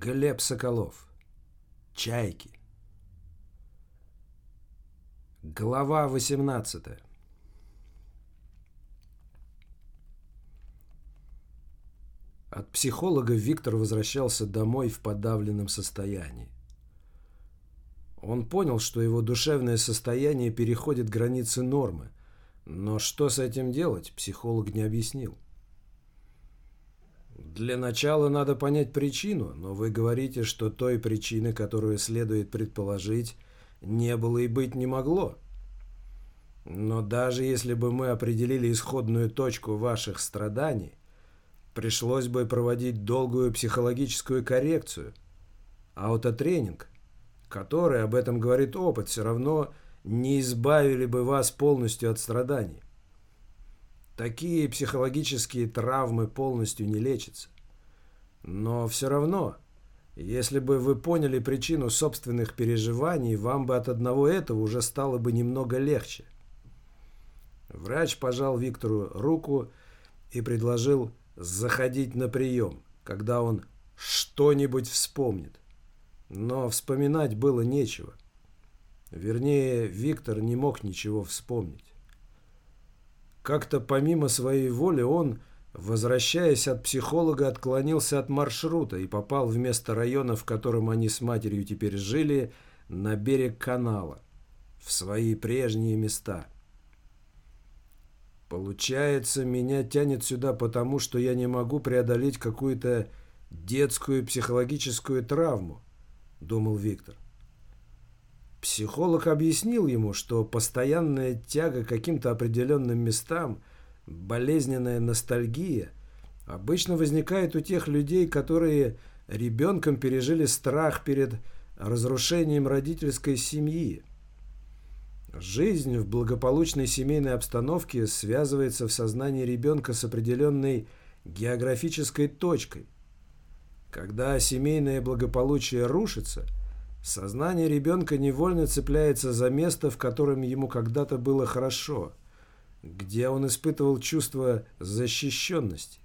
Глеб Соколов. Чайки. Глава 18. От психолога Виктор возвращался домой в подавленном состоянии. Он понял, что его душевное состояние переходит границы нормы, но что с этим делать, психолог не объяснил. Для начала надо понять причину, но вы говорите, что той причины, которую следует предположить, не было и быть не могло. Но даже если бы мы определили исходную точку ваших страданий, пришлось бы проводить долгую психологическую коррекцию. Аутотренинг, который, об этом говорит опыт, все равно не избавили бы вас полностью от страданий. Такие психологические травмы полностью не лечатся. Но все равно, если бы вы поняли причину собственных переживаний, вам бы от одного этого уже стало бы немного легче. Врач пожал Виктору руку и предложил заходить на прием, когда он что-нибудь вспомнит. Но вспоминать было нечего. Вернее, Виктор не мог ничего вспомнить. Как-то помимо своей воли он, возвращаясь от психолога, отклонился от маршрута и попал в место района, в котором они с матерью теперь жили, на берег канала, в свои прежние места. Получается, меня тянет сюда потому, что я не могу преодолеть какую-то детскую психологическую травму, думал Виктор. Психолог объяснил ему, что постоянная тяга к каким-то определенным местам, болезненная ностальгия, обычно возникает у тех людей, которые ребенком пережили страх перед разрушением родительской семьи. Жизнь в благополучной семейной обстановке связывается в сознании ребенка с определенной географической точкой. Когда семейное благополучие рушится – Сознание ребенка невольно цепляется за место, в котором ему когда-то было хорошо, где он испытывал чувство защищенности.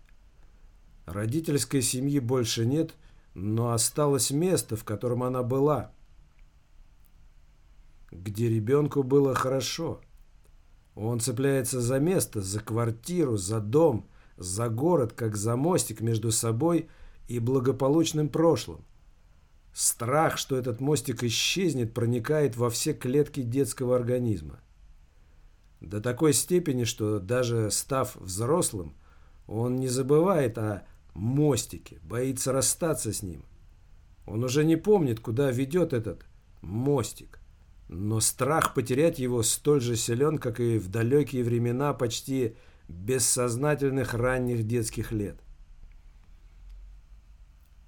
Родительской семьи больше нет, но осталось место, в котором она была, где ребенку было хорошо. Он цепляется за место, за квартиру, за дом, за город, как за мостик между собой и благополучным прошлым. Страх, что этот мостик исчезнет, проникает во все клетки детского организма. До такой степени, что даже став взрослым, он не забывает о мостике, боится расстаться с ним. Он уже не помнит, куда ведет этот мостик. Но страх потерять его столь же силен, как и в далекие времена почти бессознательных ранних детских лет.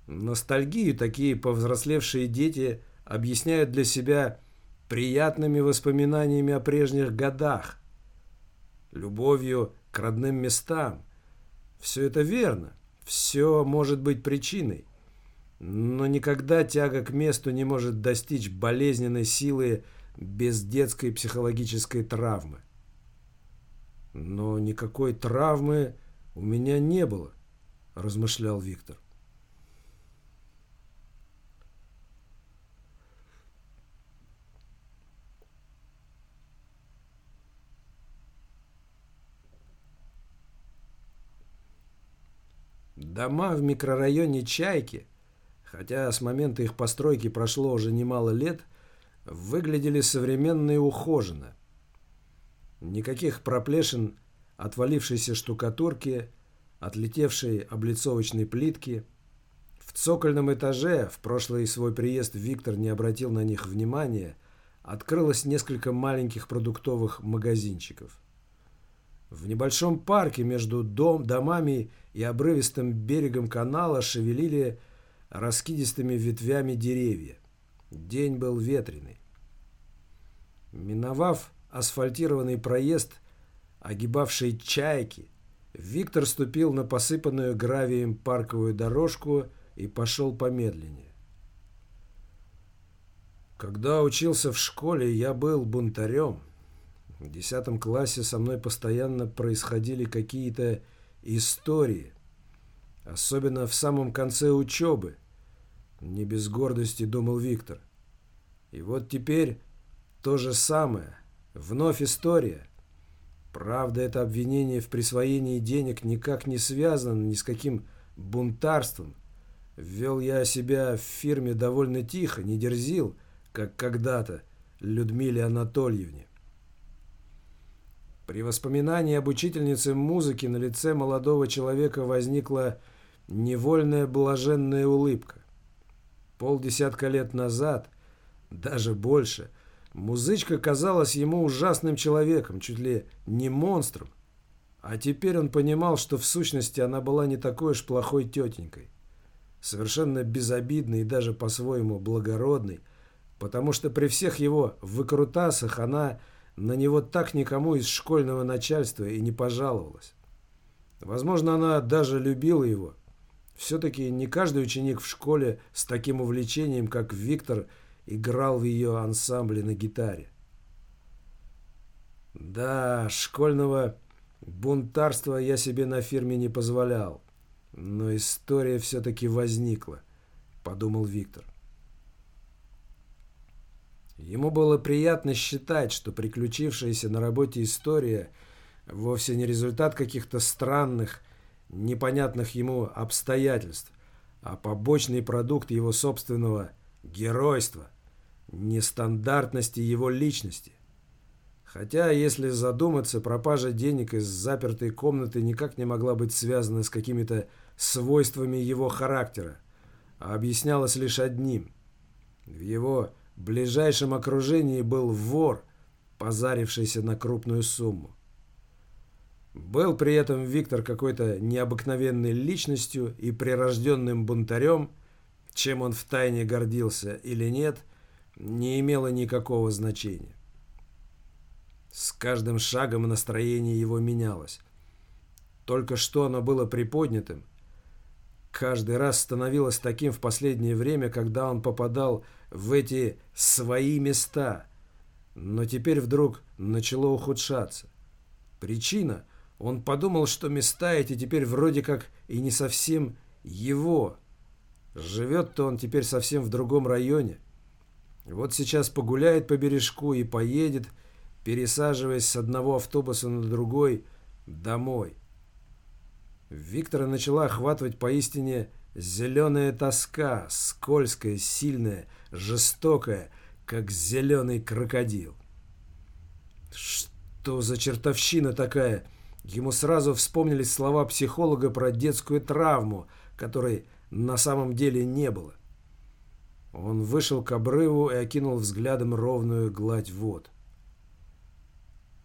Ностальгию такие повзрослевшие дети объясняют для себя приятными воспоминаниями о прежних годах, любовью к родным местам. Все это верно, все может быть причиной, но никогда тяга к месту не может достичь болезненной силы без детской психологической травмы. Но никакой травмы у меня не было, размышлял Виктор. Дома в микрорайоне Чайки, хотя с момента их постройки прошло уже немало лет, выглядели современно и ухоженно. Никаких проплешин, отвалившейся штукатурки, отлетевшей облицовочной плитки. В цокольном этаже, в прошлый свой приезд Виктор не обратил на них внимания, открылось несколько маленьких продуктовых магазинчиков. В небольшом парке между дом, домами и обрывистым берегом канала шевелили раскидистыми ветвями деревья. День был ветреный. Миновав асфальтированный проезд, огибавший чайки, Виктор ступил на посыпанную гравием парковую дорожку и пошел помедленнее. Когда учился в школе, я был бунтарем – в десятом классе со мной постоянно происходили какие-то истории. Особенно в самом конце учебы. Не без гордости думал Виктор. И вот теперь то же самое. Вновь история. Правда, это обвинение в присвоении денег никак не связано ни с каким бунтарством. Вел я себя в фирме довольно тихо, не дерзил, как когда-то Людмиле Анатольевне. При воспоминании об учительнице музыки на лице молодого человека возникла невольная блаженная улыбка. Полдесятка лет назад, даже больше, музычка казалась ему ужасным человеком, чуть ли не монстром. А теперь он понимал, что в сущности она была не такой уж плохой тетенькой. Совершенно безобидной и даже по-своему благородной, потому что при всех его выкрутасах она на него так никому из школьного начальства и не пожаловалась. Возможно, она даже любила его, все-таки не каждый ученик в школе с таким увлечением, как Виктор, играл в ее ансамбле на гитаре. Да, школьного бунтарства я себе на фирме не позволял. Но история все-таки возникла, подумал Виктор. Ему было приятно считать, что приключившаяся на работе история вовсе не результат каких-то странных, непонятных ему обстоятельств, а побочный продукт его собственного геройства, нестандартности его личности. Хотя, если задуматься, пропажа денег из запертой комнаты никак не могла быть связана с какими-то свойствами его характера, а объяснялась лишь одним. В его ближайшем окружении был вор, позарившийся на крупную сумму. Был при этом Виктор какой-то необыкновенной личностью и прирожденным бунтарем, чем он втайне гордился или нет, не имело никакого значения. С каждым шагом настроение его менялось. Только что оно было приподнятым, каждый раз становилось таким в последнее время, когда он попадал в эти свои места, но теперь вдруг начало ухудшаться. Причина – он подумал, что места эти теперь вроде как и не совсем его. Живет-то он теперь совсем в другом районе. Вот сейчас погуляет по бережку и поедет, пересаживаясь с одного автобуса на другой, домой. Виктора начала охватывать поистине зеленая тоска, скользкая, сильная, жестокая, как зеленый крокодил. Что за чертовщина такая? Ему сразу вспомнились слова психолога про детскую травму, которой на самом деле не было. Он вышел к обрыву и окинул взглядом ровную гладь вод.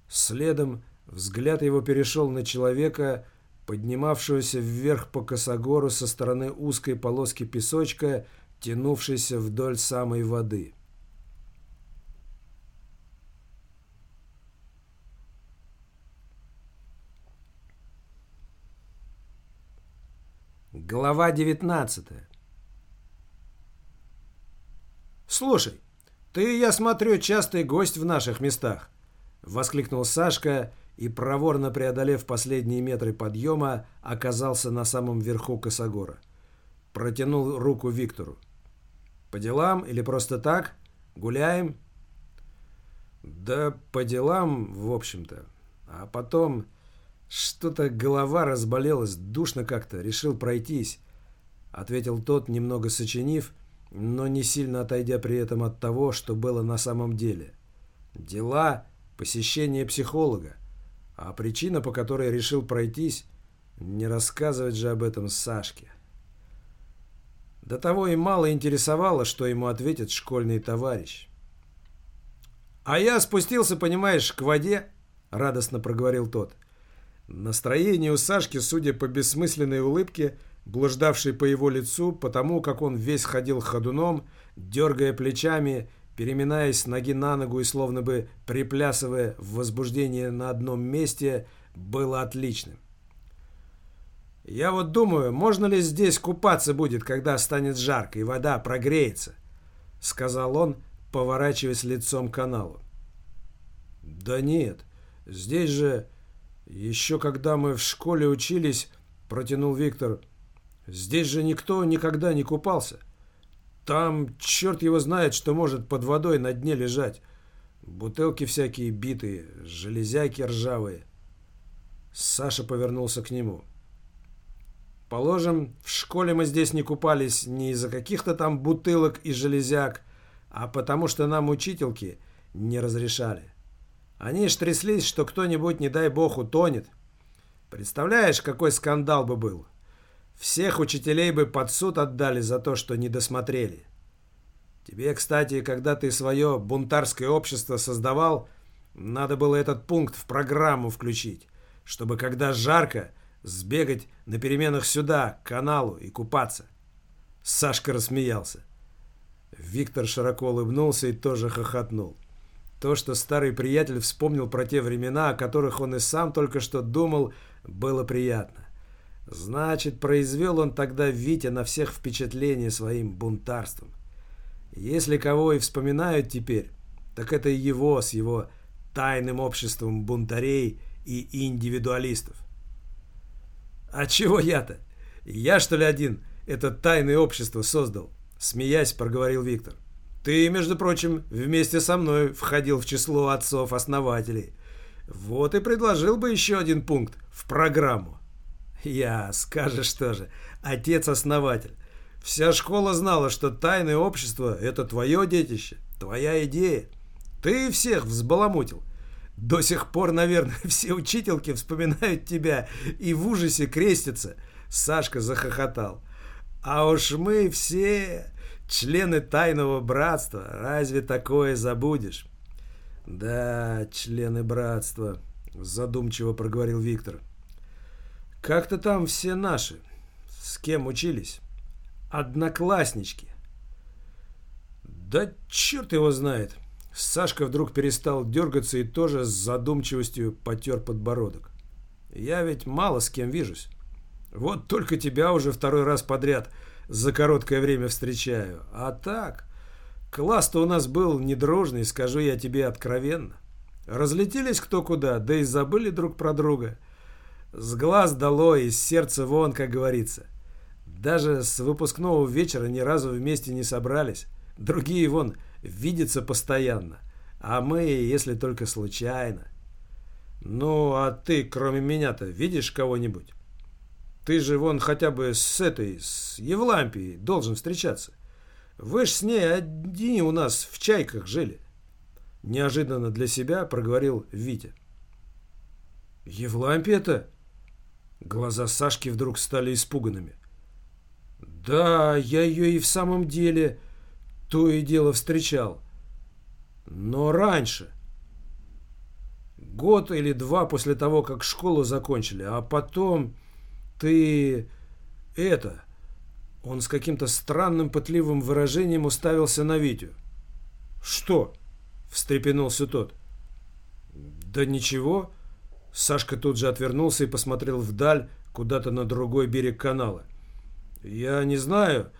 Следом взгляд его перешел на человека, поднимавшегося вверх по косогору со стороны узкой полоски песочка, тянувшейся вдоль самой воды. Глава 19 «Слушай, ты, я смотрю, частый гость в наших местах!» — воскликнул Сашка и, проворно преодолев последние метры подъема, оказался на самом верху косогора. Протянул руку Виктору. «По делам или просто так? Гуляем?» «Да по делам, в общем-то. А потом...» «Что-то голова разболелась, душно как-то, решил пройтись», — ответил тот, немного сочинив, но не сильно отойдя при этом от того, что было на самом деле. «Дела, посещение психолога, а причина, по которой решил пройтись, не рассказывать же об этом Сашке». До того и мало интересовало, что ему ответит школьный товарищ. «А я спустился, понимаешь, к воде», — радостно проговорил тот. Настроение у Сашки, судя по бессмысленной улыбке, блуждавшей по его лицу, потому как он весь ходил ходуном, дергая плечами, переминаясь ноги на ногу и словно бы приплясывая в возбуждении на одном месте, было отличным. «Я вот думаю, можно ли здесь купаться будет, когда станет жарко и вода прогреется?» — сказал он, поворачиваясь лицом к каналу. «Да нет, здесь же «Еще когда мы в школе учились, — протянул Виктор, — здесь же никто никогда не купался. Там черт его знает, что может под водой на дне лежать. Бутылки всякие битые, железяки ржавые. Саша повернулся к нему. Положим, в школе мы здесь не купались не из-за каких-то там бутылок и железяк, а потому что нам учительки не разрешали. Они ж тряслись, что кто-нибудь, не дай бог, утонет. Представляешь, какой скандал бы был? Всех учителей бы под суд отдали за то, что не досмотрели. Тебе, кстати, когда ты свое бунтарское общество создавал, надо было этот пункт в программу включить, чтобы когда жарко, сбегать на переменах сюда, к каналу и купаться. Сашка рассмеялся. Виктор широко улыбнулся и тоже хохотнул. То, что старый приятель вспомнил про те времена, о которых он и сам только что думал, было приятно. Значит, произвел он тогда Витя на всех впечатление своим бунтарством. Если кого и вспоминают теперь, так это его с его тайным обществом бунтарей и индивидуалистов. А чего я-то? Я, что ли, один это тайное общество создал? Смеясь, проговорил Виктор. Ты, между прочим, вместе со мной входил в число отцов-основателей. Вот и предложил бы еще один пункт в программу. Я, скажешь тоже, отец-основатель. Вся школа знала, что тайное общество – это твое детище, твоя идея. Ты всех взбаламутил. До сих пор, наверное, все учительки вспоминают тебя и в ужасе крестятся. Сашка захохотал. А уж мы все члены тайного братства. Разве такое забудешь? Да, члены братства, задумчиво проговорил Виктор. Как-то там все наши. С кем учились? Однокласснички. Да черт его знает. Сашка вдруг перестал дергаться и тоже с задумчивостью потер подбородок. Я ведь мало с кем вижусь. Вот только тебя уже второй раз подряд за короткое время встречаю. А так, класс-то у нас был недружный, скажу я тебе откровенно. Разлетелись кто куда, да и забыли друг про друга. С глаз дало, из сердца вон, как говорится. Даже с выпускного вечера ни разу вместе не собрались. Другие вон видятся постоянно. А мы, если только случайно. Ну, а ты, кроме меня-то, видишь кого-нибудь? Ты же вон хотя бы с этой, с Евлампией должен встречаться. Вы ж с ней одни у нас в чайках жили. Неожиданно для себя проговорил Витя. Евлампия-то? Глаза Сашки вдруг стали испуганными. Да, я ее и в самом деле то и дело встречал. Но раньше. Год или два после того, как школу закончили. А потом ты... это... Он с каким-то странным пытливым выражением уставился на Витю. «Что?» — встрепенулся тот. «Да ничего». Сашка тут же отвернулся и посмотрел вдаль, куда-то на другой берег канала. Я не знаю.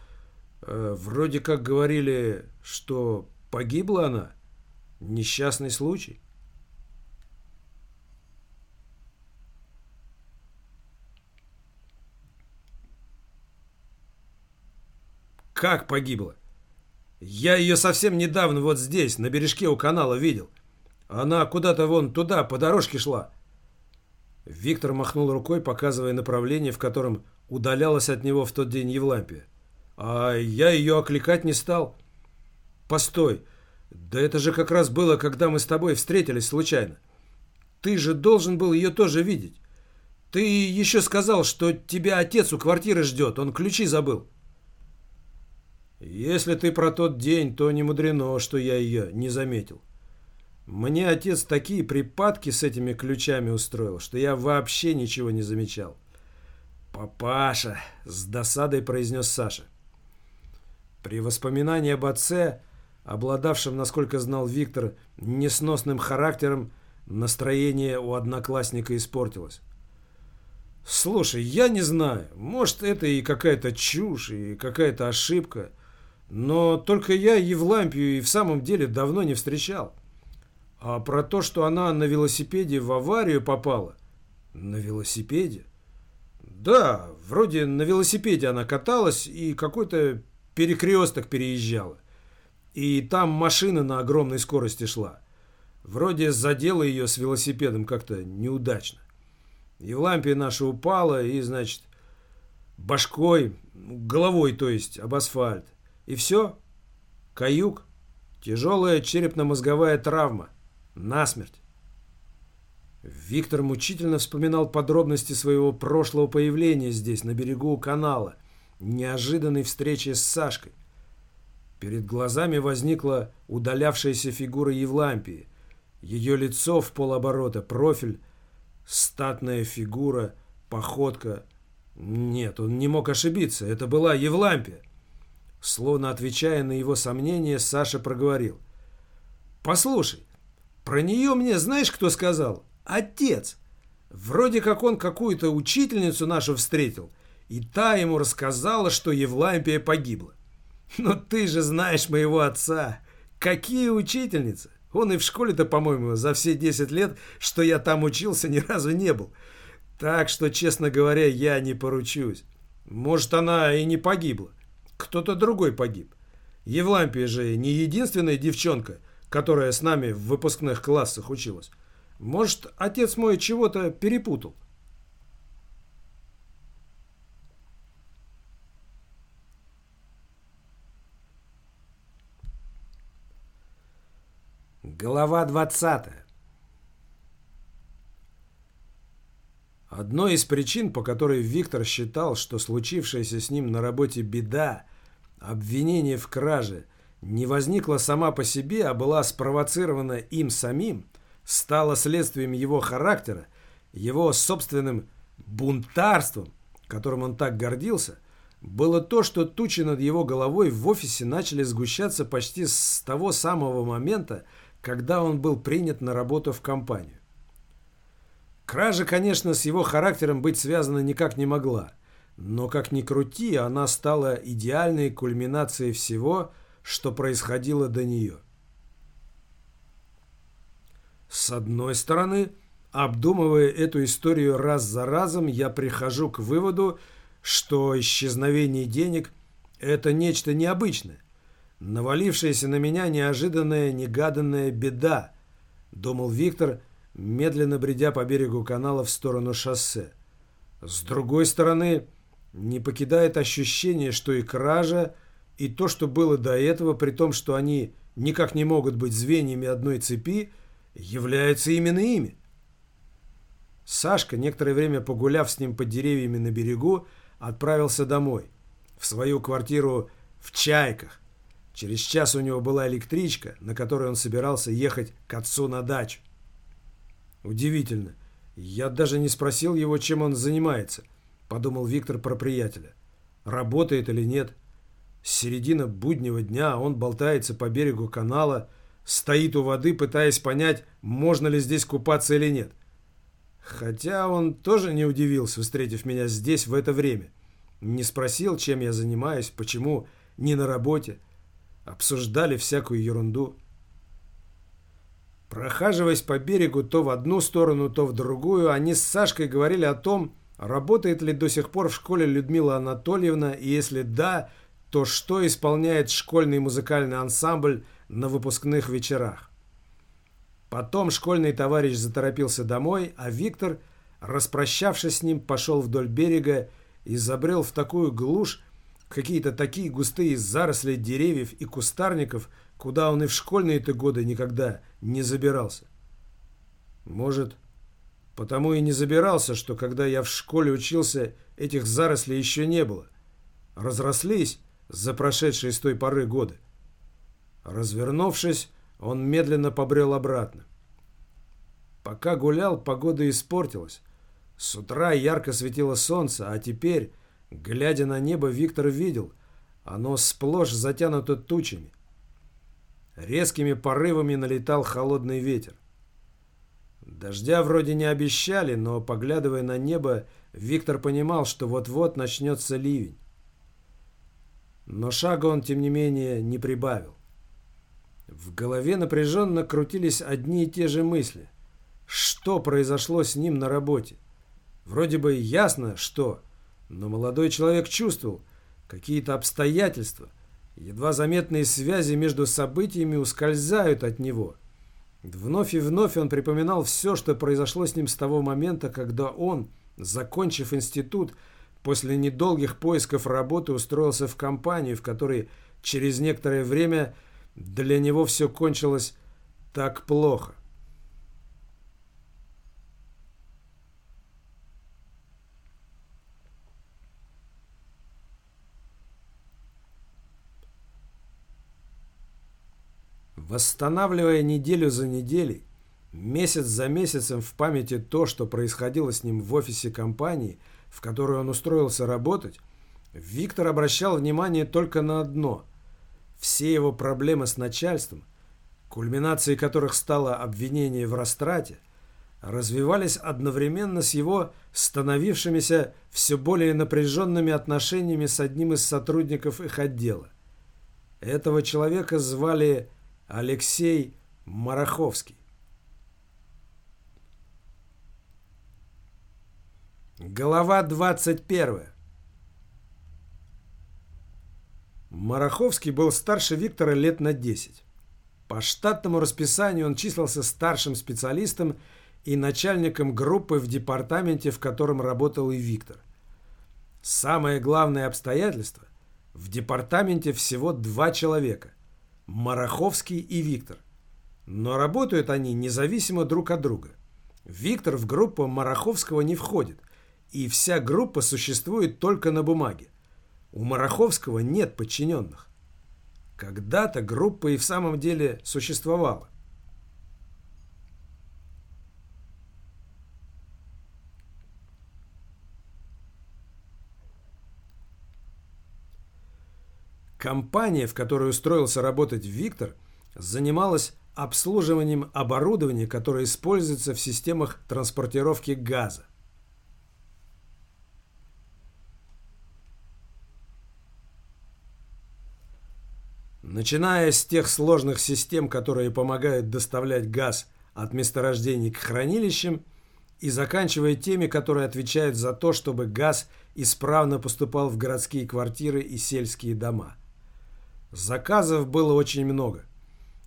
Э, вроде как говорили, что погибла она. Несчастный случай. Как погибла? Я ее совсем недавно вот здесь, на бережке у канала, видел. Она куда-то вон туда, по дорожке шла. Виктор махнул рукой, показывая направление, в котором удалялась от него в тот день Евлампия. А я ее окликать не стал. Постой, да это же как раз было, когда мы с тобой встретились случайно. Ты же должен был ее тоже видеть. Ты еще сказал, что тебя отец у квартиры ждет, он ключи забыл. Если ты про тот день, то не мудрено, что я ее не заметил. Мне отец такие припадки с этими ключами устроил, что я вообще ничего не замечал. «Папаша!» — с досадой произнес Саша. При воспоминании об отце, обладавшем, насколько знал Виктор, несносным характером, настроение у одноклассника испортилось. «Слушай, я не знаю, может, это и какая-то чушь, и какая-то ошибка, но только я Евлампию и в самом деле давно не встречал. А про то, что она на велосипеде в аварию попала... На велосипеде? Да, вроде на велосипеде она каталась, и какой-то перекресток переезжала. И там машина на огромной скорости шла. Вроде задела ее с велосипедом как-то неудачно. Евлампия наша упала и, значит, башкой, головой, то есть, об асфальт. И все. Каюк. Тяжелая черепно-мозговая травма. Насмерть. Виктор мучительно вспоминал подробности своего прошлого появления здесь, на берегу канала, неожиданной встречи с Сашкой. Перед глазами возникла удалявшаяся фигура Евлампии. Ее лицо в полоборота, профиль, статная фигура, походка. Нет, он не мог ошибиться, это была Евлампия. Словно отвечая на его сомнения, Саша проговорил. «Послушай, про нее мне знаешь, кто сказал? Отец. Вроде как он какую-то учительницу нашу встретил, и та ему рассказала, что Евлампия погибла. Но ты же знаешь моего отца. Какие учительницы? Он и в школе-то, по-моему, за все 10 лет, что я там учился, ни разу не был. Так что, честно говоря, я не поручусь. Может, она и не погибла. Кто-то другой погиб. Евлампия же не единственная девчонка, которая с нами в выпускных классах училась. Может, отец мой чего-то перепутал. Глава 20 Одной из причин, по которой Виктор считал, что случившаяся с ним на работе беда, обвинение в краже, не возникла сама по себе, а была спровоцирована им самим, стало следствием его характера, его собственным бунтарством, которым он так гордился, было то, что тучи над его головой в офисе начали сгущаться почти с того самого момента, когда он был принят на работу в компанию. Кража, конечно, с его характером быть связана никак не могла, но как ни крути, она стала идеальной кульминацией всего, что происходило до нее. С одной стороны, обдумывая эту историю раз за разом, я прихожу к выводу, что исчезновение денег – это нечто необычное, Навалившаяся на меня неожиданная, негаданная беда, думал Виктор, медленно бредя по берегу канала в сторону шоссе. С другой стороны, не покидает ощущение, что и кража, и то, что было до этого, при том, что они никак не могут быть звеньями одной цепи, являются именно ими. Сашка, некоторое время погуляв с ним под деревьями на берегу, отправился домой, в свою квартиру в Чайках, Через час у него была электричка, на которой он собирался ехать к отцу на дачу. Удивительно. Я даже не спросил его, чем он занимается, подумал Виктор про приятеля. Работает или нет. Середина буднего дня, он болтается по берегу канала, стоит у воды, пытаясь понять, можно ли здесь купаться или нет. Хотя он тоже не удивился, встретив меня здесь в это время. Не спросил, чем я занимаюсь, почему не на работе обсуждали всякую ерунду. Прохаживаясь по берегу то в одну сторону, то в другую, они с Сашкой говорили о том, работает ли до сих пор в школе Людмила Анатольевна, и если да, то что исполняет школьный музыкальный ансамбль на выпускных вечерах. Потом школьный товарищ заторопился домой, а Виктор, распрощавшись с ним, пошел вдоль берега и забрел в такую глушь, какие-то такие густые заросли деревьев и кустарников, куда он и в школьные-то годы никогда не забирался. Может, потому и не забирался, что когда я в школе учился, этих зарослей еще не было. Разрослись за прошедшие с той поры годы. Развернувшись, он медленно побрел обратно. Пока гулял, погода испортилась. С утра ярко светило солнце, а теперь Глядя на небо, Виктор видел, оно сплошь затянуто тучами. Резкими порывами налетал холодный ветер. Дождя вроде не обещали, но, поглядывая на небо, Виктор понимал, что вот-вот начнется ливень. Но шага он, тем не менее, не прибавил. В голове напряженно крутились одни и те же мысли. Что произошло с ним на работе? Вроде бы ясно, что... Но молодой человек чувствовал какие-то обстоятельства, Едва заметные связи между событиями ускользают от него. Вновь и вновь он припоминал все, что произошло с ним с того момента, когда он, закончив институт, после недолгих поисков работы устроился в компанию, в которой через некоторое время для него все кончилось так плохо. Восстанавливая неделю за неделей, месяц за месяцем в памяти то, что происходило с ним в офисе компании, в которой он устроился работать, Виктор обращал внимание только на одно. Все его проблемы с начальством, кульминацией которых стало обвинение в растрате, развивались одновременно с его становившимися все более напряженными отношениями с одним из сотрудников их отдела. Этого человека звали Алексей Мараховский. Голова 21. Мараховский был старше Виктора лет на 10. По штатному расписанию он числился старшим специалистом и начальником группы в департаменте, в котором работал и Виктор. Самое главное обстоятельство – в департаменте всего два человека. Мараховский и Виктор. Но работают они независимо друг от друга. Виктор в группу Мараховского не входит, и вся группа существует только на бумаге. У Мараховского нет подчиненных. Когда-то группа и в самом деле существовала. Компания, в которой устроился работать Виктор, занималась обслуживанием оборудования, которое используется в системах транспортировки газа. Начиная с тех сложных систем, которые помогают доставлять газ от месторождений к хранилищам, и заканчивая теми, которые отвечают за то, чтобы газ исправно поступал в городские квартиры и сельские дома. Заказов было очень много.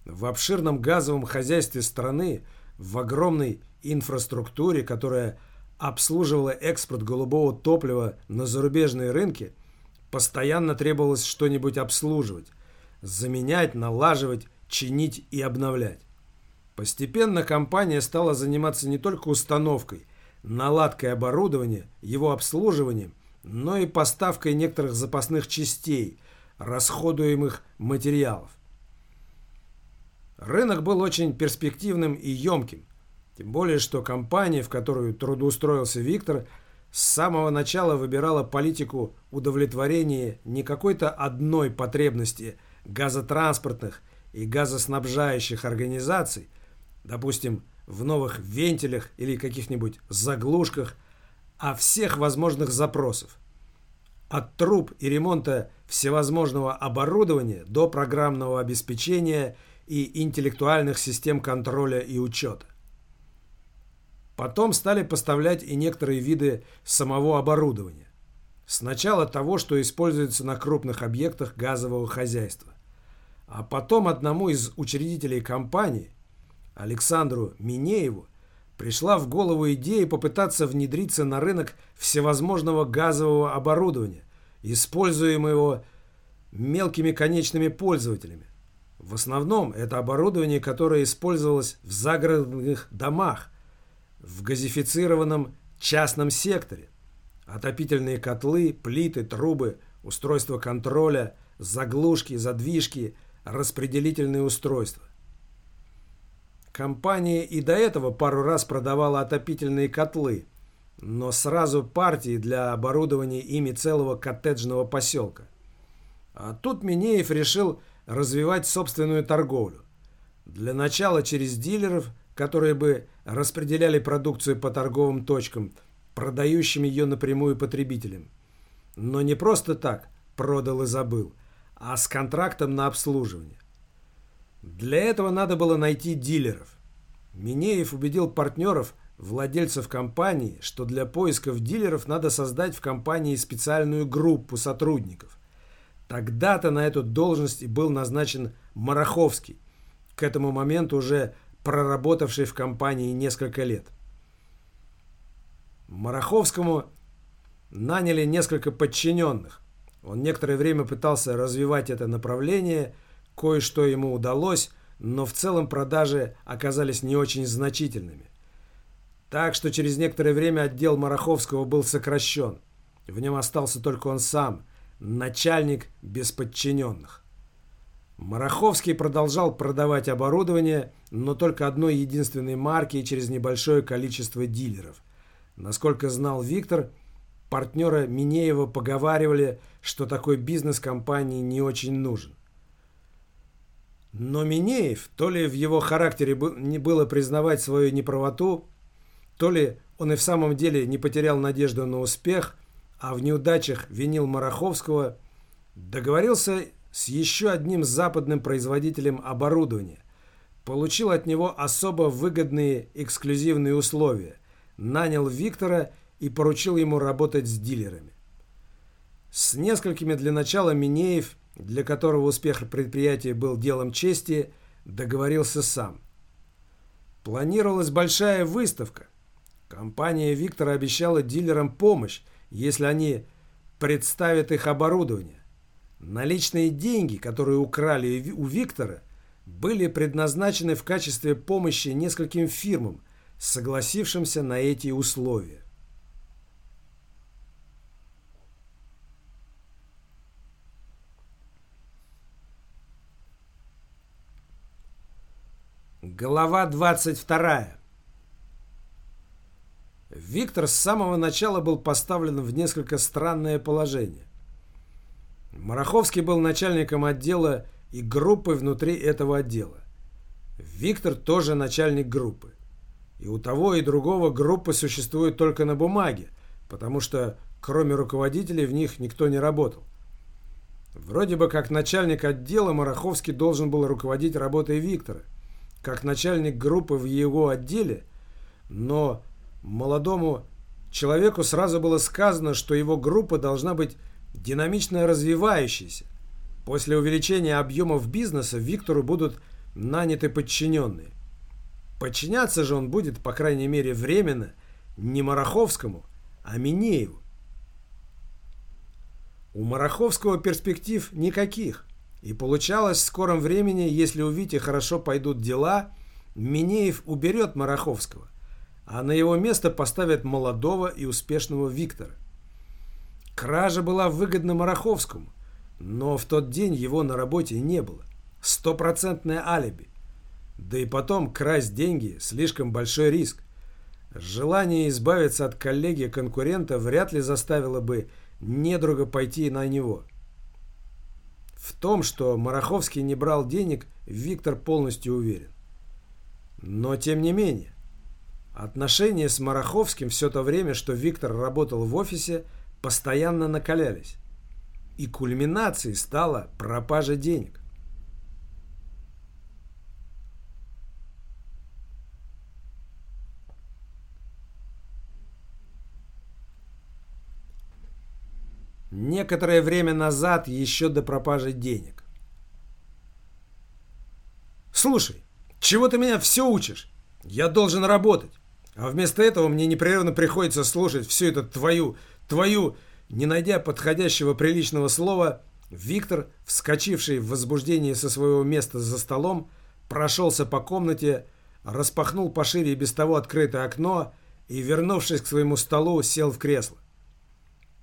В обширном газовом хозяйстве страны, в огромной инфраструктуре, которая обслуживала экспорт голубого топлива на зарубежные рынки, постоянно требовалось что-нибудь обслуживать, заменять, налаживать, чинить и обновлять. Постепенно компания стала заниматься не только установкой, наладкой оборудования, его обслуживанием, но и поставкой некоторых запасных частей, расходуемых материалов. Рынок был очень перспективным и емким, тем более, что компания, в которую трудоустроился Виктор, с самого начала выбирала политику удовлетворения не какой-то одной потребности газотранспортных и газоснабжающих организаций, допустим, в новых вентилях или каких-нибудь заглушках, а всех возможных запросов. От труб и ремонта всевозможного оборудования до программного обеспечения и интеллектуальных систем контроля и учета. Потом стали поставлять и некоторые виды самого оборудования. Сначала того, что используется на крупных объектах газового хозяйства. А потом одному из учредителей компании, Александру Минееву, пришла в голову идея попытаться внедриться на рынок всевозможного газового оборудования, используемого мелкими конечными пользователями. В основном это оборудование, которое использовалось в загородных домах, в газифицированном частном секторе. Отопительные котлы, плиты, трубы, устройства контроля, заглушки, задвижки, распределительные устройства. Компания и до этого пару раз продавала отопительные котлы, но сразу партии для оборудования ими целого коттеджного поселка. А тут Минеев решил развивать собственную торговлю. Для начала через дилеров, которые бы распределяли продукцию по торговым точкам, продающим ее напрямую потребителям. Но не просто так продал и забыл, а с контрактом на обслуживание. Для этого надо было найти дилеров. Минеев убедил партнеров, владельцев компании, что для поисков дилеров надо создать в компании специальную группу сотрудников. Тогда-то на эту должность и был назначен Мараховский, к этому моменту уже проработавший в компании несколько лет. Мараховскому наняли несколько подчиненных. Он некоторое время пытался развивать это направление, кое-что ему удалось, но в целом продажи оказались не очень значительными. Так что через некоторое время отдел Мараховского был сокращен. В нем остался только он сам, начальник без подчиненных. Мараховский продолжал продавать оборудование, но только одной единственной марки и через небольшое количество дилеров. Насколько знал Виктор, партнеры Минеева поговаривали, что такой бизнес компании не очень нужен. Но Минеев, то ли в его характере не было признавать свою неправоту, то ли он и в самом деле не потерял надежду на успех, а в неудачах винил Мараховского, договорился с еще одним западным производителем оборудования, получил от него особо выгодные эксклюзивные условия, нанял Виктора и поручил ему работать с дилерами. С несколькими для начала Минеев, для которого успех предприятия был делом чести, договорился сам. Планировалась большая выставка. Компания Виктора обещала дилерам помощь, если они представят их оборудование. Наличные деньги, которые украли у Виктора, были предназначены в качестве помощи нескольким фирмам, согласившимся на эти условия. Глава 22. Виктор с самого начала был поставлен в несколько странное положение. Мараховский был начальником отдела и группы внутри этого отдела. Виктор тоже начальник группы. И у того и другого группы существуют только на бумаге, потому что кроме руководителей в них никто не работал. Вроде бы как начальник отдела Мараховский должен был руководить работой Виктора, как начальник группы в его отделе, но молодому человеку сразу было сказано, что его группа должна быть динамично развивающейся. После увеличения объемов бизнеса Виктору будут наняты подчиненные. Подчиняться же он будет, по крайней мере, временно, не Мараховскому, а Минееву. У Мараховского перспектив никаких. И получалось в скором времени, если у Вити хорошо пойдут дела, Минеев уберет Мараховского а на его место поставят молодого и успешного Виктора. Кража была выгодна Мараховскому, но в тот день его на работе не было. Стопроцентное алиби. Да и потом красть деньги – слишком большой риск. Желание избавиться от коллеги-конкурента вряд ли заставило бы недруга пойти на него. В том, что Мараховский не брал денег, Виктор полностью уверен. Но тем не менее, Отношения с Мараховским все то время, что Виктор работал в офисе, постоянно накалялись. И кульминацией стала пропажа денег. Некоторое время назад, еще до пропажи денег. «Слушай, чего ты меня все учишь? Я должен работать. А вместо этого мне непрерывно приходится слушать всю эту твою, твою... Не найдя подходящего приличного слова, Виктор, вскочивший в возбуждении со своего места за столом, прошелся по комнате, распахнул пошире и без того открытое окно и, вернувшись к своему столу, сел в кресло.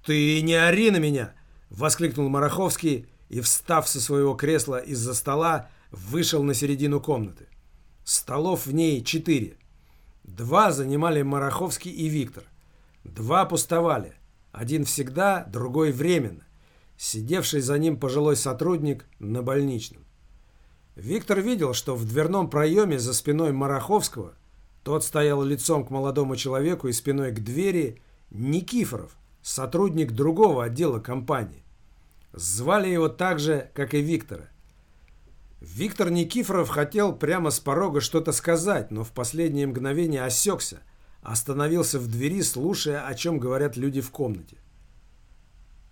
«Ты не ори на меня!» — воскликнул Мараховский и, встав со своего кресла из-за стола, вышел на середину комнаты. Столов в ней четыре. Два занимали Мараховский и Виктор. Два пустовали. Один всегда, другой временно. Сидевший за ним пожилой сотрудник на больничном. Виктор видел, что в дверном проеме за спиной Мараховского тот стоял лицом к молодому человеку и спиной к двери Никифоров, сотрудник другого отдела компании. Звали его так же, как и Виктора – Виктор Никифоров хотел прямо с порога что-то сказать, но в последнее мгновение осекся, остановился в двери, слушая, о чем говорят люди в комнате.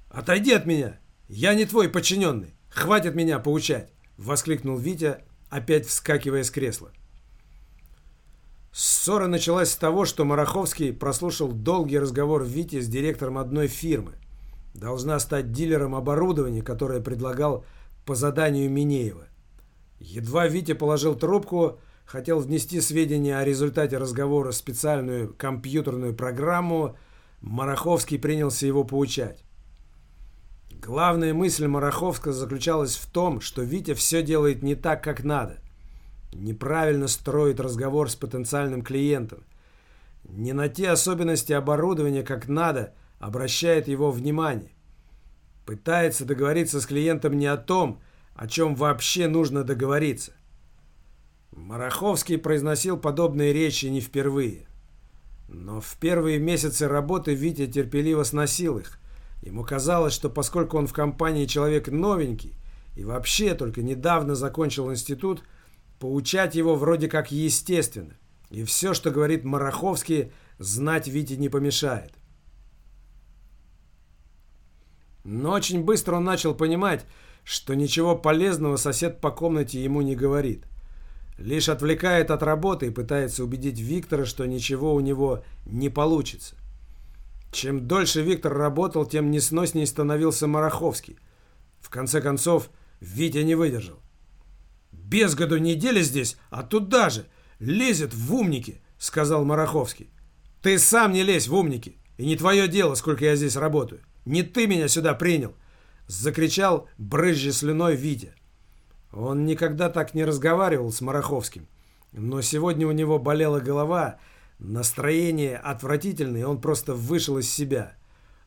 «Отойди от меня! «Я не твой подчиненный! Хватит меня поучать!» — воскликнул Витя, опять вскакивая с кресла. Ссора началась с того, что Мараховский прослушал долгий разговор Вити с директором одной фирмы. Должна стать дилером оборудования, которое предлагал по заданию Минеева. Едва Витя положил трубку, хотел внести сведения о результате разговора в специальную компьютерную программу, Мараховский принялся его поучать. Главная мысль Мараховского заключалась в том, что Витя все делает не так, как надо. Неправильно строит разговор с потенциальным клиентом. Не на те особенности оборудования, как надо, обращает его внимание. Пытается договориться с клиентом не о том, о чем вообще нужно договориться. Мараховский произносил подобные речи не впервые. Но в первые месяцы работы Витя терпеливо сносил их. Ему казалось, что поскольку он в компании человек новенький и вообще только недавно закончил институт, поучать его вроде как естественно. И все, что говорит Мараховский, знать Вите не помешает. Но очень быстро он начал понимать, что ничего полезного сосед по комнате ему не говорит. Лишь отвлекает от работы и пытается убедить Виктора, что ничего у него не получится. Чем дольше Виктор работал, тем несносней становился Мараховский. В конце концов, Витя не выдержал. «Без году неделя здесь, а тут даже лезет в умники», — сказал Мараховский. «Ты сам не лезь в умники, и не твое дело, сколько я здесь работаю. Не ты меня сюда принял. Закричал, брызжа слюной Витя. Он никогда так не разговаривал с Мараховским. Но сегодня у него болела голова, настроение отвратительное, и он просто вышел из себя.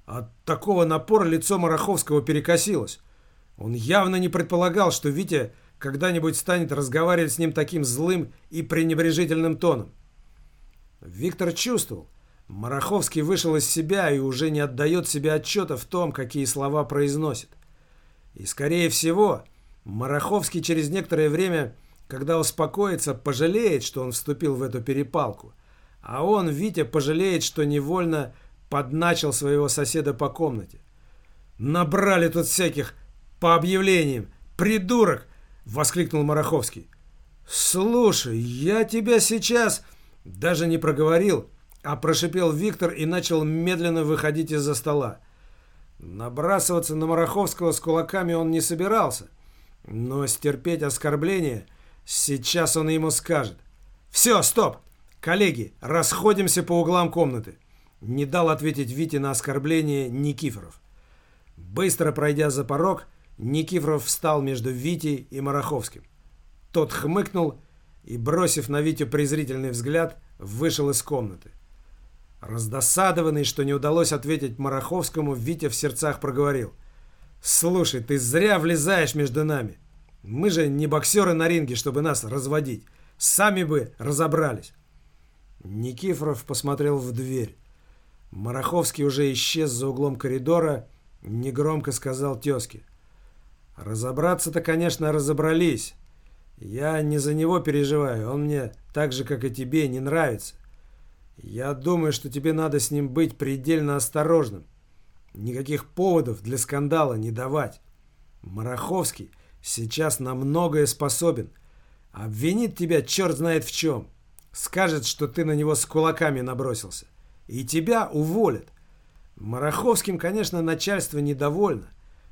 От такого напора лицо Мараховского перекосилось. Он явно не предполагал, что Витя когда-нибудь станет разговаривать с ним таким злым и пренебрежительным тоном. Виктор чувствовал, Мараховский вышел из себя и уже не отдает себе отчета в том, какие слова произносит. И, скорее всего, Мараховский через некоторое время, когда успокоится, пожалеет, что он вступил в эту перепалку. А он, Витя, пожалеет, что невольно подначил своего соседа по комнате. «Набрали тут всяких по объявлениям! Придурок!» — воскликнул Мараховский. «Слушай, я тебя сейчас...» Даже не проговорил, а прошипел Виктор и начал медленно выходить из-за стола. Набрасываться на Мараховского с кулаками он не собирался, но стерпеть оскорбление сейчас он ему скажет. «Все, стоп! Коллеги, расходимся по углам комнаты!» Не дал ответить Вите на оскорбление Никифоров. Быстро пройдя за порог, Никифоров встал между Витей и Мараховским. Тот хмыкнул и, бросив на Витю презрительный взгляд, вышел из комнаты. Раздосадованный, что не удалось ответить Мараховскому, Витя в сердцах проговорил. «Слушай, ты зря влезаешь между нами. Мы же не боксеры на ринге, чтобы нас разводить. Сами бы разобрались». Никифоров посмотрел в дверь. Мараховский уже исчез за углом коридора, негромко сказал тезке. «Разобраться-то, конечно, разобрались. Я не за него переживаю, он мне так же, как и тебе, не нравится. Я думаю, что тебе надо с ним быть предельно осторожным. Никаких поводов для скандала не давать. Мараховский сейчас на многое способен. Обвинит тебя черт знает в чем. Скажет, что ты на него с кулаками набросился. И тебя уволят. Мараховским, конечно, начальство недовольно.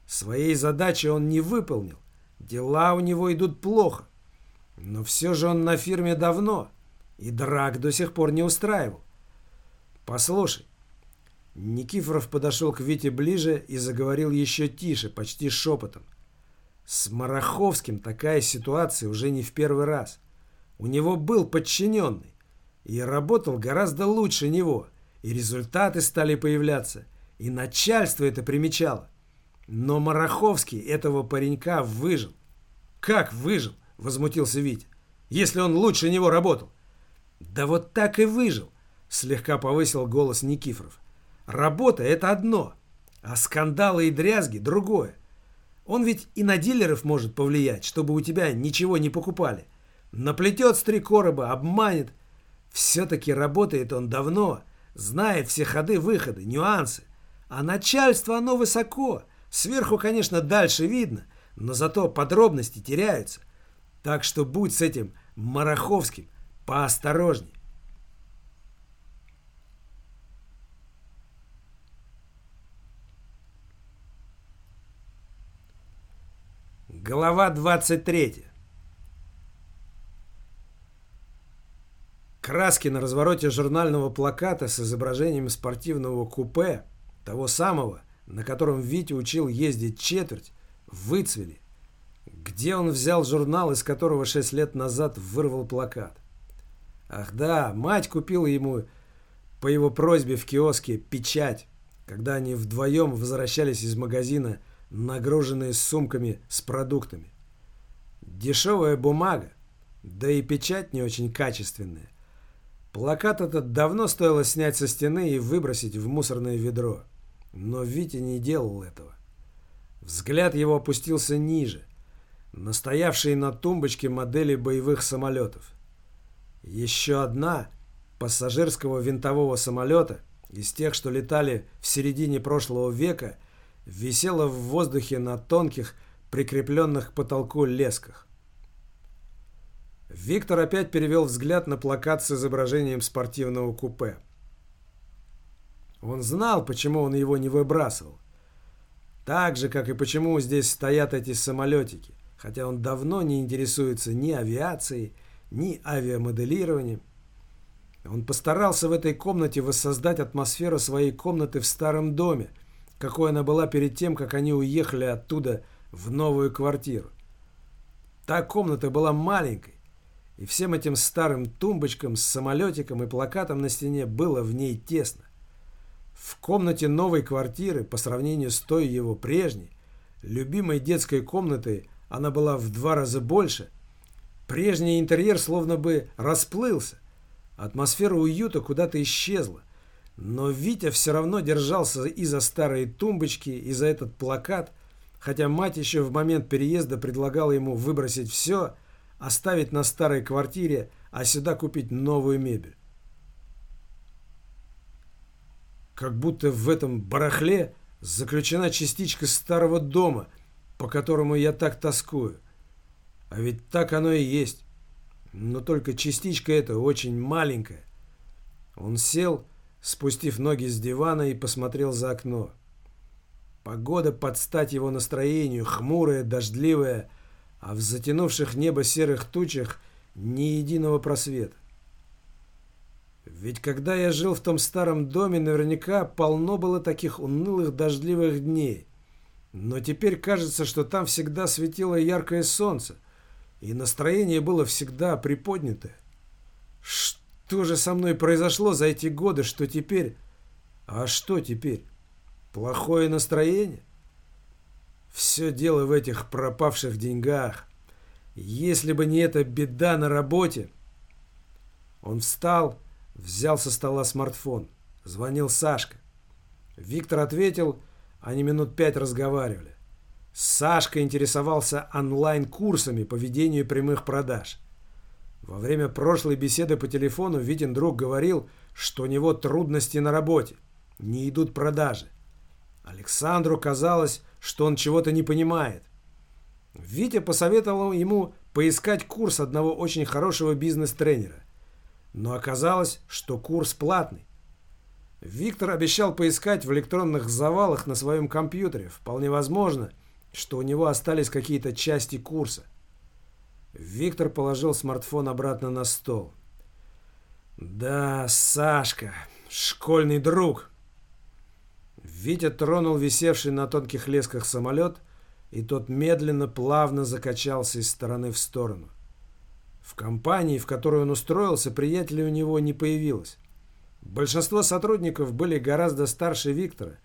Своей задачи он не выполнил. Дела у него идут плохо. Но все же он на фирме давно. И драк до сих пор не устраивал. Послушай. Никифоров подошел к Вите ближе и заговорил еще тише, почти шепотом. С Мараховским такая ситуация уже не в первый раз. У него был подчиненный. И работал гораздо лучше него. И результаты стали появляться. И начальство это примечало. Но Мараховский этого паренька выжил. «Как выжил?» – возмутился Витя. «Если он лучше него работал. «Да вот так и выжил», — слегка повысил голос Никифоров. «Работа — это одно, а скандалы и дрязги — другое. Он ведь и на дилеров может повлиять, чтобы у тебя ничего не покупали. Наплетет с три короба, обманет. Все-таки работает он давно, знает все ходы-выходы, нюансы. А начальство оно высоко, Сверху, конечно, дальше видно, но зато подробности теряются. Так что будь с этим Мараховским поосторожней. Глава 23. Краски на развороте журнального плаката с изображением спортивного купе, того самого, на котором Витя учил ездить четверть, выцвели. Где он взял журнал, из которого шесть лет назад вырвал плакат? Ах да, мать купила ему по его просьбе в киоске печать, когда они вдвоем возвращались из магазина, нагруженные сумками с продуктами. Дешевая бумага, да и печать не очень качественная. Плакат этот давно стоило снять со стены и выбросить в мусорное ведро. Но Витя не делал этого. Взгляд его опустился ниже, на стоявшие на тумбочке модели боевых самолетов. Еще одна пассажирского винтового самолета из тех, что летали в середине прошлого века, висела в воздухе на тонких, прикрепленных к потолку лесках. Виктор опять перевел взгляд на плакат с изображением спортивного купе. Он знал, почему он его не выбрасывал. Так же, как и почему здесь стоят эти самолетики, хотя он давно не интересуется ни авиацией, ни авиамоделированием. Он постарался в этой комнате воссоздать атмосферу своей комнаты в старом доме, какой она была перед тем, как они уехали оттуда в новую квартиру. Та комната была маленькой, и всем этим старым тумбочкам с самолетиком и плакатом на стене было в ней тесно. В комнате новой квартиры, по сравнению с той его прежней, любимой детской комнатой, она была в два раза больше. Прежний интерьер словно бы расплылся. Атмосфера уюта куда-то исчезла. Но Витя все равно держался и за старые тумбочки, и за этот плакат, хотя мать еще в момент переезда предлагала ему выбросить все – оставить на старой квартире, а сюда купить новую мебель. Как будто в этом барахле заключена частичка старого дома, по которому я так тоскую. А ведь так оно и есть. Но только частичка эта очень маленькая. Он сел, спустив ноги с дивана и посмотрел за окно. Погода под стать его настроению, хмурая, дождливая, а в затянувших небо серых тучах ни единого просвета. Ведь когда я жил в том старом доме, наверняка полно было таких унылых дождливых дней. Но теперь кажется, что там всегда светило яркое солнце, и настроение было всегда приподнятое. Что же со мной произошло за эти годы, что теперь... А что теперь? Плохое настроение? Все дело в этих пропавших деньгах. Если бы не эта беда на работе... Он встал, взял со стола смартфон. Звонил Сашка. Виктор ответил, они минут пять разговаривали. Сашка интересовался онлайн-курсами по ведению прямых продаж. Во время прошлой беседы по телефону Витин друг говорил, что у него трудности на работе, не идут продажи. Александру казалось, что он чего-то не понимает. Витя посоветовал ему поискать курс одного очень хорошего бизнес-тренера. Но оказалось, что курс платный. Виктор обещал поискать в электронных завалах на своем компьютере. Вполне возможно, что у него остались какие-то части курса. Виктор положил смартфон обратно на стол. «Да, Сашка, школьный друг», Витя тронул висевший на тонких лесках самолет, и тот медленно, плавно закачался из стороны в сторону. В компании, в которой он устроился, приятелей у него не появилось. Большинство сотрудников были гораздо старше Виктора,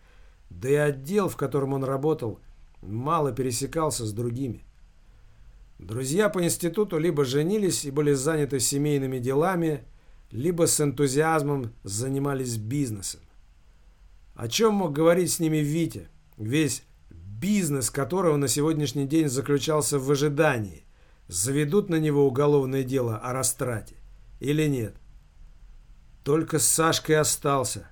да и отдел, в котором он работал, мало пересекался с другими. Друзья по институту либо женились и были заняты семейными делами, либо с энтузиазмом занимались бизнесом. О чем мог говорить с ними Витя? Весь бизнес которого на сегодняшний день заключался в ожидании, заведут на него уголовное дело о растрате или нет. Только с Сашкой остался.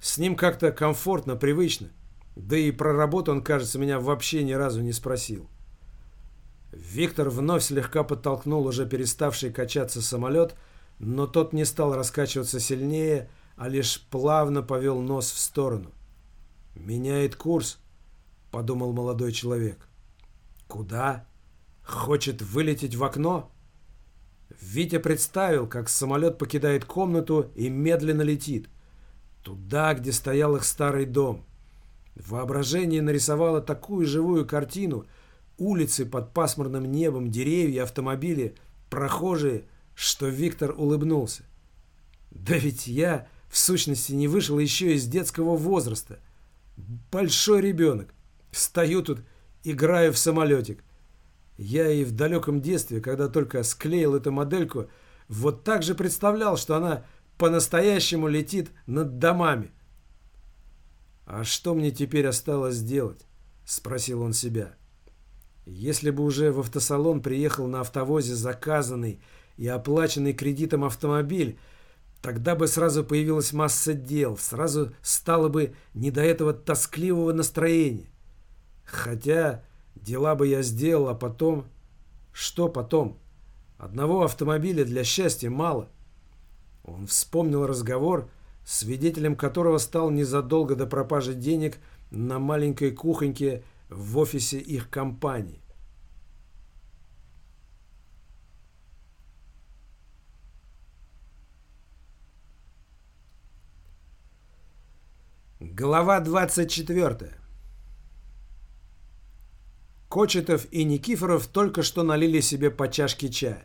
С ним как-то комфортно, привычно. Да и про работу он, кажется, меня вообще ни разу не спросил. Виктор вновь слегка подтолкнул уже переставший качаться самолет, но тот не стал раскачиваться сильнее, а лишь плавно повел нос в сторону. «Меняет курс», — подумал молодой человек. «Куда? Хочет вылететь в окно?» Витя представил, как самолет покидает комнату и медленно летит. Туда, где стоял их старый дом. Воображение нарисовало такую живую картину. Улицы под пасмурным небом, деревья, автомобили, прохожие, что Виктор улыбнулся. Да ведь я, в сущности, не вышел еще из детского возраста. Большой ребенок. Стою тут, играю в самолетик. Я и в далеком детстве, когда только склеил эту модельку, вот так же представлял, что она по-настоящему летит над домами. «А что мне теперь осталось делать?» – спросил он себя. «Если бы уже в автосалон приехал на автовозе заказанный и оплаченный кредитом автомобиль, тогда бы сразу появилась масса дел, сразу стало бы не до этого тоскливого настроения. Хотя дела бы я сделал, а потом... Что потом? Одного автомобиля для счастья мало». Он вспомнил разговор, свидетелем которого стал незадолго до пропажи денег на маленькой кухоньке в офисе их компании. Глава 24. Кочетов и Никифоров только что налили себе по чашке чая.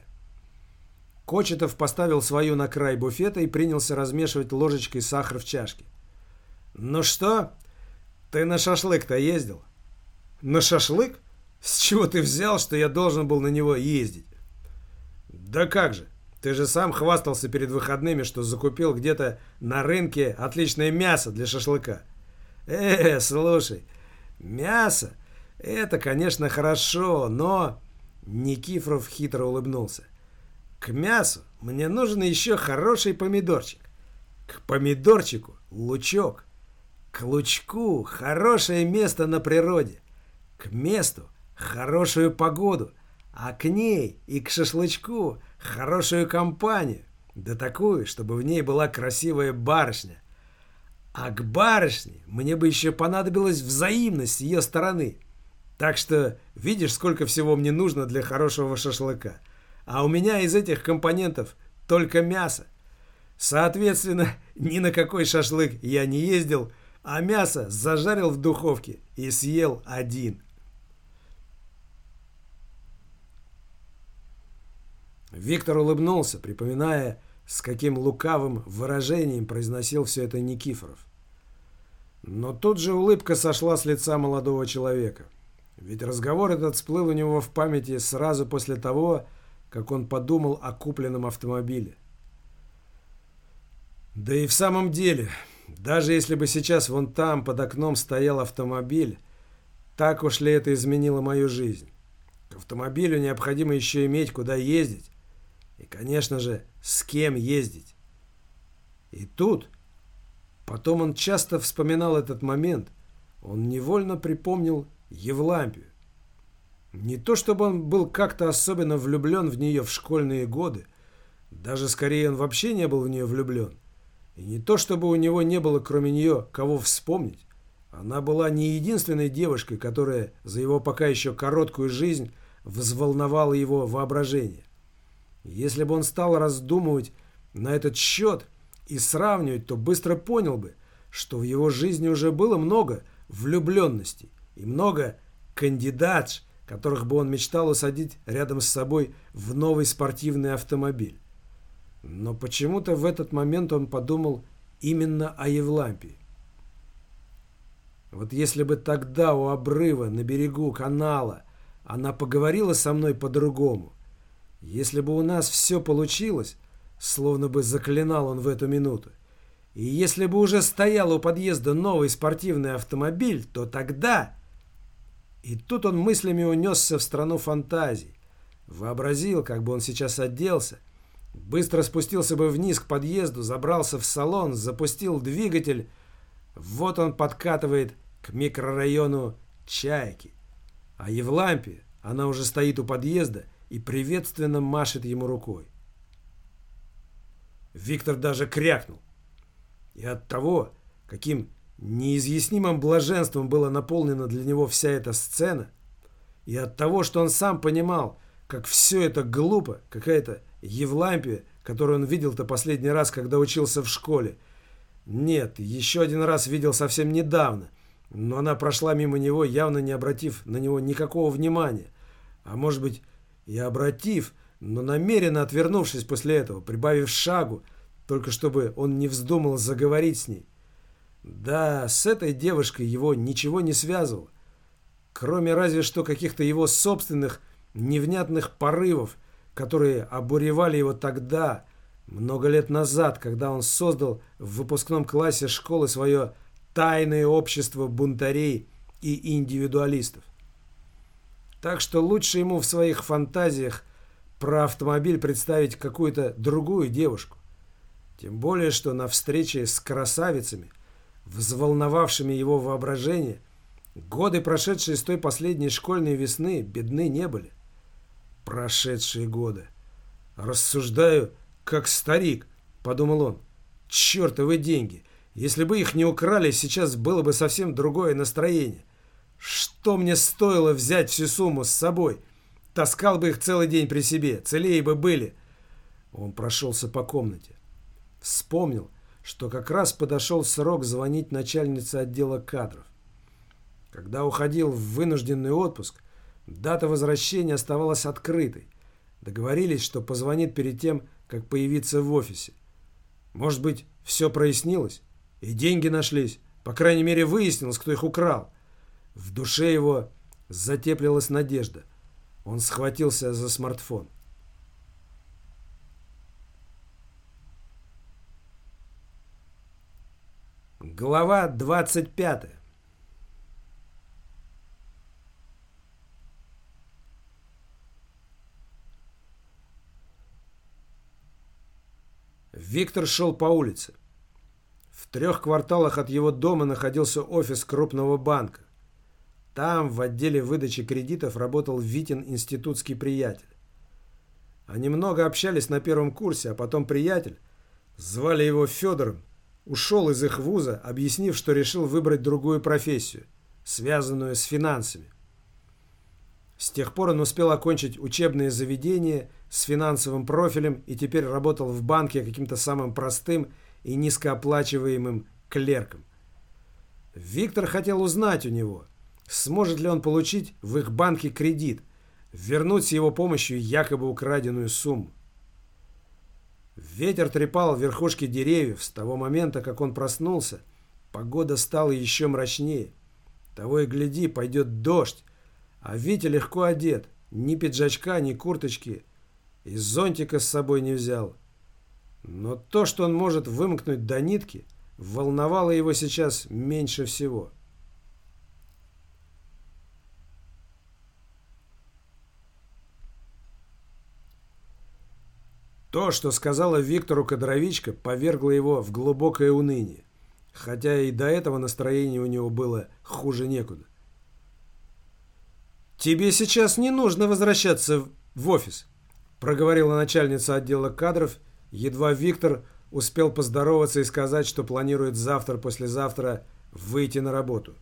Кочетов поставил свою на край буфета и принялся размешивать ложечкой сахар в чашке. «Ну что, ты на шашлык-то ездил?» «На шашлык? С чего ты взял, что я должен был на него ездить?» «Да как же, ты же сам хвастался перед выходными, что закупил где-то на рынке отличное мясо для шашлыка». «Э, слушай, мясо — это, конечно, хорошо, но...» Никифоров хитро улыбнулся. К мясу мне нужен еще хороший помидорчик. К помидорчику лучок. К лучку хорошее место на природе. К месту хорошую погоду. А к ней и к шашлычку хорошую компанию. Да такую, чтобы в ней была красивая барышня. А к барышне мне бы еще понадобилась взаимность с ее стороны. Так что видишь, сколько всего мне нужно для хорошего шашлыка. А у меня из этих компонентов только мясо. Соответственно, ни на какой шашлык я не ездил, а мясо зажарил в духовке и съел один. Виктор улыбнулся, припоминая, с каким лукавым выражением произносил все это Никифоров. Но тут же улыбка сошла с лица молодого человека. Ведь разговор этот всплыл у него в памяти сразу после того, как он подумал о купленном автомобиле. Да и в самом деле, даже если бы сейчас вон там под окном стоял автомобиль, так уж ли это изменило мою жизнь? К автомобилю необходимо еще иметь куда ездить. И, конечно же, с кем ездить. И тут, потом он часто вспоминал этот момент, он невольно припомнил Евлампию. Не то чтобы он был как-то особенно влюблен в нее в школьные годы, даже скорее он вообще не был в нее влюблен. И не то чтобы у него не было кроме нее кого вспомнить. Она была не единственной девушкой, которая за его пока еще короткую жизнь взволновала его воображение. Если бы он стал раздумывать на этот счет и сравнивать, то быстро понял бы, что в его жизни уже было много влюбленностей и много кандидатш, которых бы он мечтал усадить рядом с собой в новый спортивный автомобиль. Но почему-то в этот момент он подумал именно о Евлампии. Вот если бы тогда у обрыва на берегу канала она поговорила со мной по-другому, если бы у нас все получилось, словно бы заклинал он в эту минуту, и если бы уже стоял у подъезда новый спортивный автомобиль, то тогда и тут он мыслями унесся в страну фантазий. Вообразил, как бы он сейчас оделся. Быстро спустился бы вниз к подъезду, забрался в салон, запустил двигатель. Вот он подкатывает к микрорайону Чайки. А Евлампия, она уже стоит у подъезда и приветственно машет ему рукой. Виктор даже крякнул. И от того, каким неизъяснимым блаженством была наполнена для него вся эта сцена, и от того, что он сам понимал, как все это глупо, какая-то Евлампия, которую он видел-то последний раз, когда учился в школе. Нет, еще один раз видел совсем недавно, но она прошла мимо него, явно не обратив на него никакого внимания. А может быть, и обратив, но намеренно отвернувшись после этого, прибавив шагу, только чтобы он не вздумал заговорить с ней. Да, с этой девушкой его ничего не связывало, кроме разве что каких-то его собственных невнятных порывов, которые обуревали его тогда, много лет назад, когда он создал в выпускном классе школы свое тайное общество бунтарей и индивидуалистов. Так что лучше ему в своих фантазиях про автомобиль представить какую-то другую девушку. Тем более, что на встрече с красавицами, взволновавшими его воображение, годы, прошедшие с той последней школьной весны, бедны не были. Прошедшие годы. Рассуждаю, как старик, подумал он. Чертовы деньги. Если бы их не украли, сейчас было бы совсем другое настроение. Что мне стоило взять всю сумму с собой? Таскал бы их целый день при себе, целее бы были. Он прошелся по комнате. Вспомнил, что как раз подошел срок звонить начальнице отдела кадров. Когда уходил в вынужденный отпуск, дата возвращения оставалась открытой. Договорились, что позвонит перед тем, как появиться в офисе. Может быть, все прояснилось? И деньги нашлись. По крайней мере, выяснилось, кто их украл. В душе его затеплилась надежда. Он схватился за смартфон. Глава 25 Виктор шел по улице. В трех кварталах от его дома находился офис крупного банка. Там, в отделе выдачи кредитов, работал Витин институтский приятель. Они много общались на первом курсе, а потом приятель, звали его Федором, ушел из их вуза, объяснив, что решил выбрать другую профессию, связанную с финансами. С тех пор он успел окончить учебное заведение с финансовым профилем и теперь работал в банке каким-то самым простым и низкооплачиваемым клерком. Виктор хотел узнать у него, сможет ли он получить в их банке кредит, вернуть с его помощью якобы украденную сумму. Ветер трепал верхушки деревьев с того момента, как он проснулся. Погода стала еще мрачнее. Того и гляди, пойдет дождь. А Витя легко одет. Ни пиджачка, ни курточки. И зонтика с собой не взял. Но то, что он может вымкнуть до нитки, волновало его сейчас меньше всего. То, что сказала Виктору Кадровичка, повергло его в глубокое уныние, хотя и до этого настроение у него было хуже некуда. «Тебе сейчас не нужно возвращаться в офис», – проговорила начальница отдела кадров Едва Виктор успел поздороваться и сказать, что планирует завтра-послезавтра выйти на работу.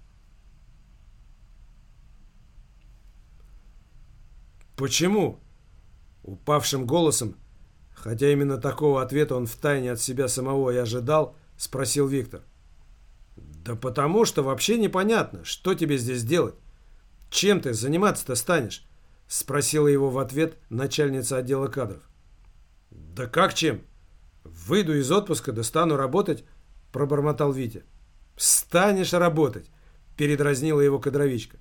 «Почему?» Упавшим голосом, хотя именно такого ответа он втайне от себя самого и ожидал, спросил Виктор. «Да потому что вообще непонятно, что тебе здесь делать. Чем ты заниматься-то станешь?» Спросила его в ответ начальница отдела кадров. «Да как чем? Выйду из отпуска, да стану работать», – пробормотал Витя. «Станешь работать», – передразнила его кадровичка.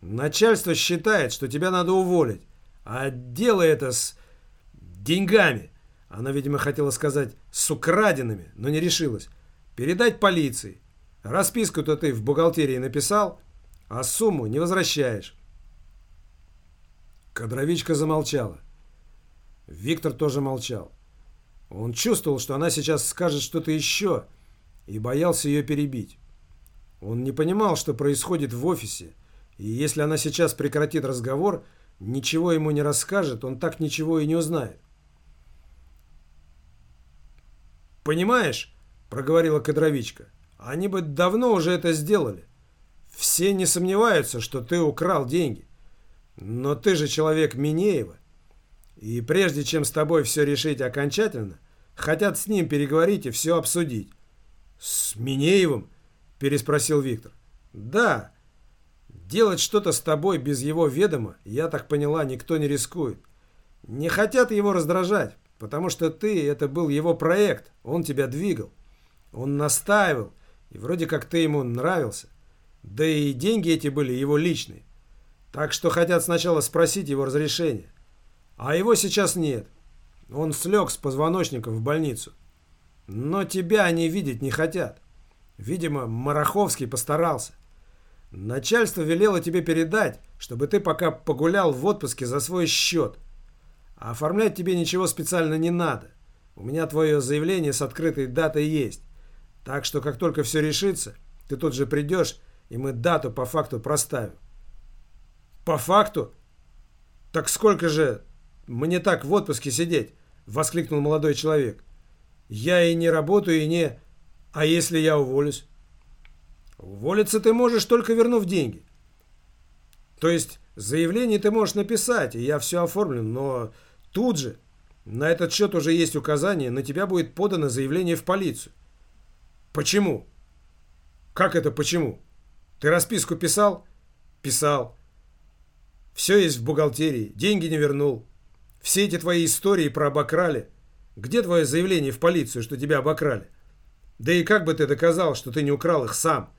«Начальство считает, что тебя надо уволить, а дело это с деньгами». Она, видимо, хотела сказать «с украденными», но не решилась. «Передать полиции. Расписку-то ты в бухгалтерии написал, а сумму не возвращаешь». Кадровичка замолчала. Виктор тоже молчал. Он чувствовал, что она сейчас скажет что-то еще, и боялся ее перебить. Он не понимал, что происходит в офисе, и если она сейчас прекратит разговор, ничего ему не расскажет, он так ничего и не узнает. «Понимаешь?» – проговорила кадровичка. «Они бы давно уже это сделали. Все не сомневаются, что ты украл деньги. Но ты же человек Минеева. И прежде чем с тобой все решить окончательно, хотят с ним переговорить и все обсудить». «С Минеевым?» – переспросил Виктор. «Да. Делать что-то с тобой без его ведома, я так поняла, никто не рискует. Не хотят его раздражать, потому что ты – это был его проект, он тебя двигал. Он настаивал, и вроде как ты ему нравился. Да и деньги эти были его личные. Так что хотят сначала спросить его разрешения. А его сейчас нет. Он слег с позвоночником в больницу. Но тебя они видеть не хотят. Видимо, Мараховский постарался. Начальство велело тебе передать, чтобы ты пока погулял в отпуске за свой счет. А оформлять тебе ничего специально не надо. У меня твое заявление с открытой датой есть. Так что как только все решится, ты тут же придешь, и мы дату по факту проставим. По факту? Так сколько же мне так в отпуске сидеть? Воскликнул молодой человек. Я и не работаю, и не... А если я уволюсь? Уволиться ты можешь, только вернув деньги. То есть заявление ты можешь написать, и я все оформлю, но тут же на этот счет уже есть указание, на тебя будет подано заявление в полицию. Почему? Как это почему? Ты расписку писал? Писал. Все есть в бухгалтерии, деньги не вернул. Все эти твои истории про обокрали. Где твое заявление в полицию, что тебя обокрали? Да и как бы ты доказал, что ты не украл их сам?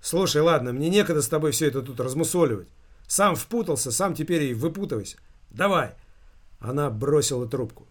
Слушай, ладно, мне некогда с тобой все это тут размусоливать. Сам впутался, сам теперь и выпутывайся. Давай. Она бросила трубку.